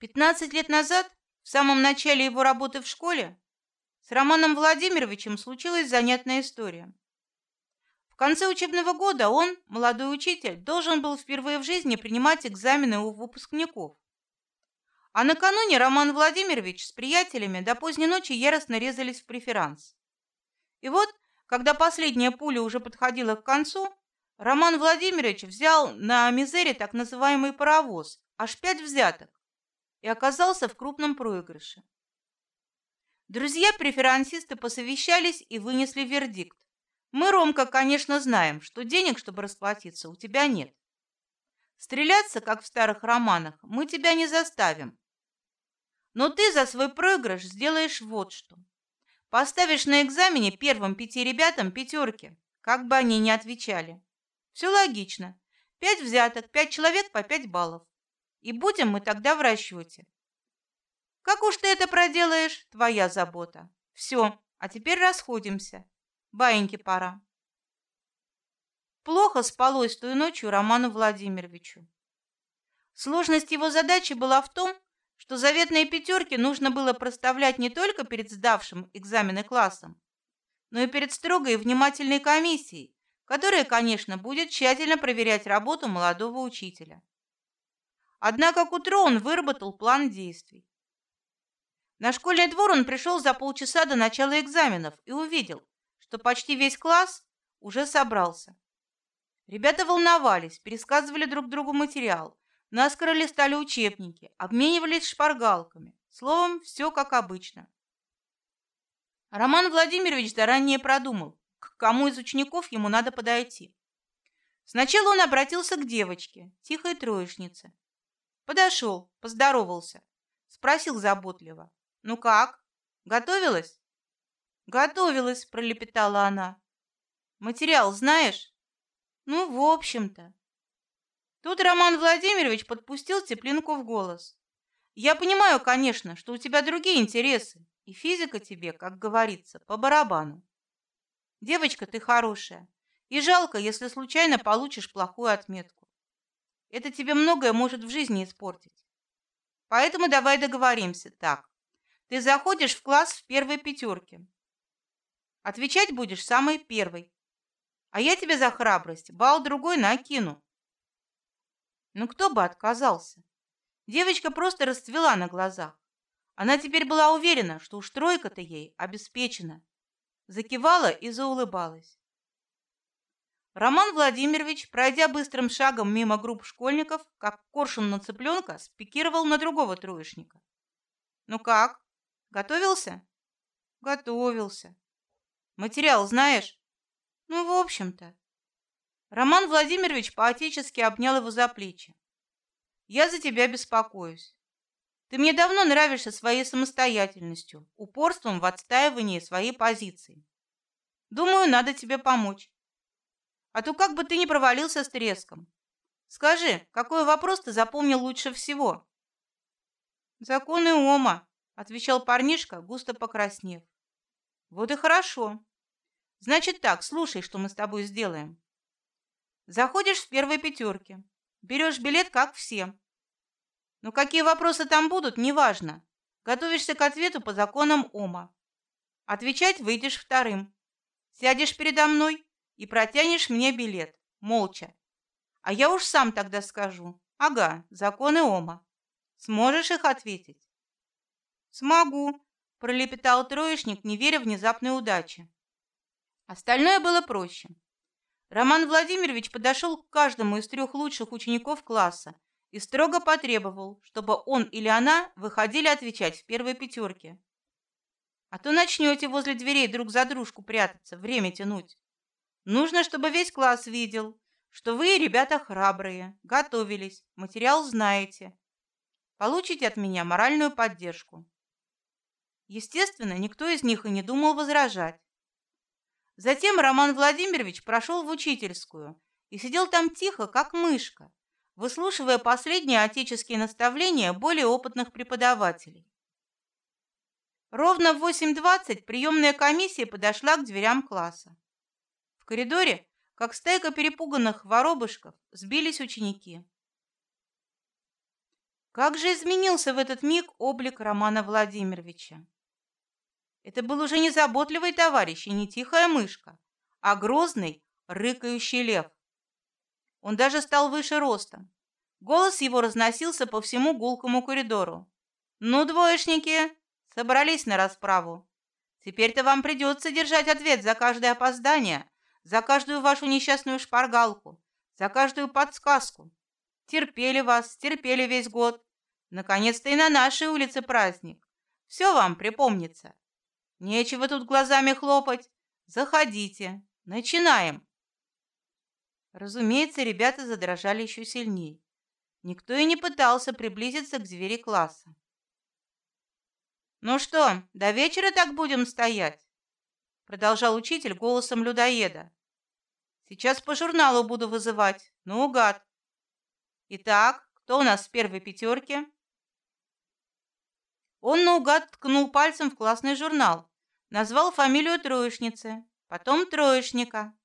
Пятнадцать лет назад, в самом начале его работы в школе, с Романом Владимировичем случилась занятная история. В конце учебного года он, молодой учитель, должен был впервые в жизни принимать экзамены у выпускников. А накануне Роман Владимирович с приятелями до поздней ночи яростно резались в преферанс. И вот, когда последняя пуля уже подходила к концу, Роман Владимирович взял на мизере так называемый паровоз, аж пять взяток, и оказался в крупном проигрыше. Друзья-преферансисты посовещались и вынесли вердикт. Мы, Ромка, конечно, знаем, что денег, чтобы расплатиться, у тебя нет. Стреляться, как в старых романах, мы тебя не заставим. Но ты за свой проигрыш сделаешь вот что. Поставишь на экзамене первым пяти ребятам пятерки, как бы они ни отвечали. Все логично. Пять взяток, пять человек по пять баллов. И будем мы тогда в. Как уж ты это проделаешь, твоя забота. Все, а теперь расходимся. Баиньки пора. Плохо спалось той ночью Роману Владимировичу. Сложность его задачи была в том, что заветные пятерки нужно было проставлять не только перед сдавшим экзамены классом, но и перед строгой и внимательной комиссией, которая, конечно, будет тщательно проверять работу молодого учителя. Однако к утру он выработал план действий. На школьный двор он пришел за полчаса до начала экзаменов и увидел, что почти весь класс уже собрался. Ребята волновались, пересказывали друг другу материал, Наскоро листали учебники, обменивались шпаргалками. Словом, все как обычно. Роман Владимирович заранее продумал, к кому из учеников ему надо подойти. Сначала он обратился к девочке, тихой троечнице. Подошел, поздоровался, спросил заботливо: "Ну как? Готовилась?" "Готовилась", пролепетала она. "Материал знаешь?" "Ну, в общем-то". Тут Роман Владимирович подпустил теплинку в голос. Я понимаю, конечно, что у тебя другие интересы, и физика тебе, как говорится, по барабану. Девочка, ты хорошая, и жалко, если случайно получишь плохую отметку. Это тебе многое может в жизни испортить. Поэтому давай договоримся так. Ты заходишь в класс в первой пятерке. Отвечать будешь самый первый. А я тебе за храбрость бал другой накину. Ну кто бы отказался? Девочка просто расцвела на глазах. Она теперь была уверена, что уж тройка-то ей обеспечена. Закивала и заулыбалась. Роман Владимирович, пройдя быстрым шагом мимо групп школьников, как коршун на цыпленка, спикировал на другого троечника. Ну как? Готовился? Готовился. Материал знаешь? Ну, в общем-то. Роман Владимирович поотечески обнял его за плечи. Я за тебя беспокоюсь. Ты мне давно нравишься своей самостоятельностью, упорством в отстаивании своей позиции. Думаю, надо тебе помочь. А то как бы ты не провалился с треском. Скажи, какой вопрос ты запомнил лучше всего? Законы Ома, отвечал парнишка, густо покраснев. Вот и хорошо. Значит так, слушай, что мы с тобой сделаем. Заходишь в первой пятерке, берешь билет, как все. Но ну, какие вопросы там будут, неважно. Готовишься к ответу по законам Ома. Отвечать выйдешь вторым. Сядешь передо мной и протянешь мне билет, молча. А я уж сам тогда скажу. Ага, законы Ома. Сможешь их ответить? Смогу, пролепетал троечник, не веря внезапной удаче. Остальное было проще. Роман Владимирович подошел к каждому из трех лучших учеников класса и строго потребовал, чтобы он или она выходили отвечать в первой пятерке. А то начнете возле дверей друг за дружку прятаться, время тянуть. Нужно, чтобы весь класс видел, что вы, ребята, храбрые, готовились, материал знаете. Получите от меня моральную поддержку. Естественно, никто из них и не думал возражать. Затем Роман Владимирович прошел в учительскую и сидел там тихо, как мышка, выслушивая последние отеческие наставления более опытных преподавателей. Ровно в 8:20 приемная комиссия подошла к дверям класса. Коридоре, как стайка перепуганных воробушков, сбились ученики. Как же изменился в этот миг облик Романа Владимировича. Это был уже не заботливый товарищ и не тихая мышка, а грозный, рыкающий лев. Он даже стал выше ростом. Голос его разносился по всему гулкому коридору. Ну, двоечники, собрались на расправу. Теперь-то вам придется держать ответ за каждое опоздание, за каждую вашу несчастную шпаргалку, за каждую подсказку. Терпели вас, терпели весь год. Наконец-то и на нашей улице праздник. Все вам припомнится. Нечего тут глазами хлопать. Заходите. Начинаем. Разумеется, ребята задрожали еще сильнее. Никто и не пытался приблизиться к двери класса. Ну что, до вечера так будем стоять? Продолжал учитель голосом людоеда. Сейчас по журналу буду вызывать. Ну, гад. Итак, кто у нас в первой пятерке? Он наугад ткнул пальцем в классный журнал, назвал фамилию троечницы, потом троечника.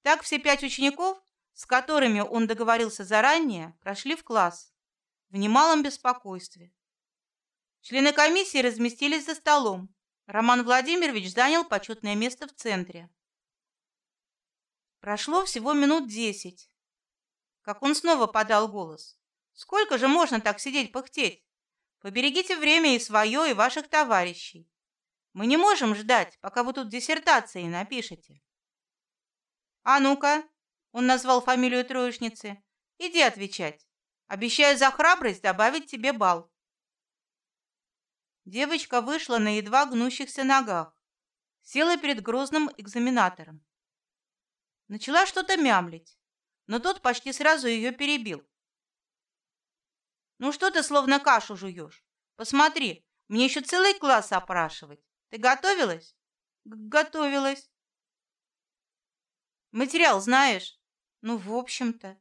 Так все пять учеников, с которыми он договорился заранее, прошли в класс в немалом беспокойстве. Члены комиссии разместились за столом. Роман Владимирович занял почетное место в центре. Прошло всего минут десять, как он снова подал голос. Сколько же можно так сидеть пыхтеть? Поберегите время и свое, и ваших товарищей. Мы не можем ждать, пока вы тут диссертации напишете. А ну-ка, он назвал фамилию троечницы. Иди отвечать. Обещаю за храбрость добавить тебе балл. Девочка вышла на едва гнущихся ногах, села перед грозным экзаменатором. Начала что-то мямлить, но тот почти сразу ее перебил. Ну что ты словно кашу жуешь? Посмотри, мне еще целый класс опрашивать. Ты готовилась? Готовилась. Материал знаешь? Ну, в общем-то.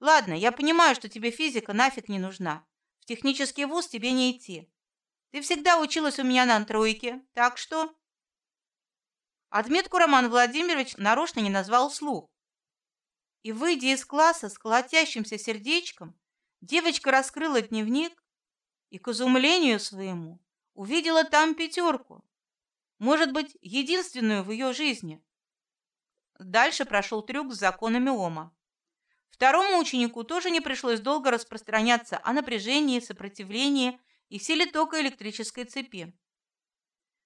Ладно, я понимаю, что тебе физика нафиг не нужна. В технический вуз тебе не идти. Ты всегда училась у меня на тройке, так что Отметку Роман Владимирович нарочно не назвал вслух. И выйдя из класса с колотящимся сердечком, Девочка раскрыла дневник и, к изумлению своему, увидела там пятерку, может быть, единственную в ее жизни. Дальше прошел трюк с законами Ома. Второму ученику тоже не пришлось долго распространяться о напряжении, сопротивлении и силе тока электрической цепи.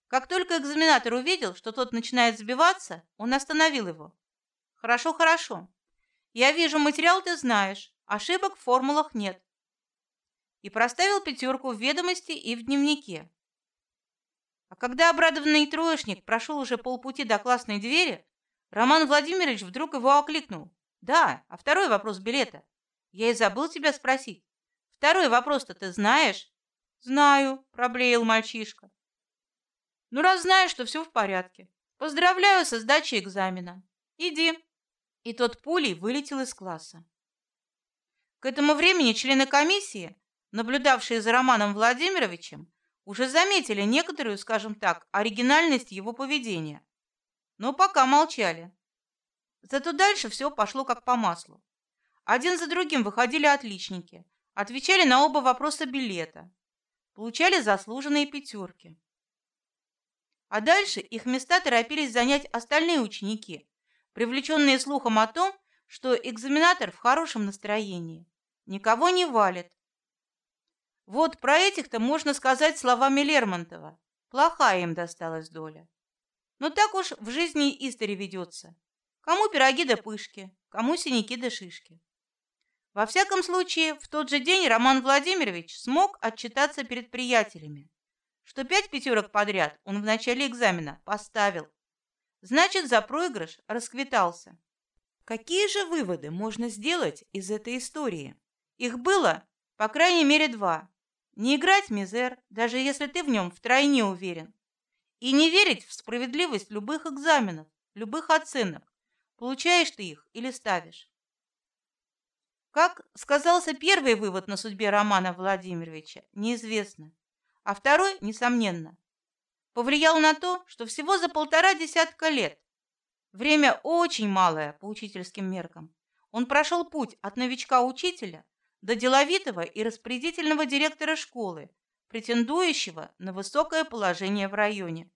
Как только экзаменатор увидел, что тот начинает сбиваться, он остановил его. Хорошо, хорошо. Я вижу, материал ты знаешь. Ошибок в формулах нет. И проставил пятерку в ведомости и в дневнике. А когда обрадованный троечник прошел уже полпути до классной двери, Роман Владимирович вдруг его окликнул. Да, а второй вопрос билета. Я и забыл тебя спросить. Второй вопрос-то ты знаешь? Знаю, проблеял мальчишка. Ну раз знаешь, что все в порядке. Поздравляю со сдачей экзамена. Иди. И тот пулей вылетел из класса. К этому времени члены комиссии, наблюдавшие за Романом Владимировичем, уже заметили некоторую, скажем так, оригинальность его поведения, но пока молчали. Зато дальше все пошло как по маслу. Один за другим выходили отличники, отвечали на оба вопроса билета, получали заслуженные пятерки. А дальше их места торопились занять остальные ученики, привлеченные слухом о том, что экзаменатор в хорошем настроении, никого не валит. Вот про этих-то можно сказать словами Лермонтова: плохая им досталась доля. Но так уж в жизни истори ведется. Кому пироги да пышки, кому синяки да шишки. Во всяком случае, в тот же день Роман Владимирович смог отчитаться перед приятелями, что пять пятерок подряд он в начале экзамена поставил. Значит, за проигрыш расквитался. Какие же выводы можно сделать из этой истории? Их было, по крайней мере, два. Не играть мизер, даже если ты в нем втройне уверен, и не верить в справедливость любых экзаменов, любых оценок, получаешь ты их или ставишь. Как сказался первый вывод на судьбе Романа Владимировича, неизвестно, а второй, несомненно, повлиял на то, что всего за полтора десятка лет Время очень малое по учительским меркам. Он прошел путь от новичка-учителя до деловитого и распорядительного директора школы, претендующего на высокое положение в районе.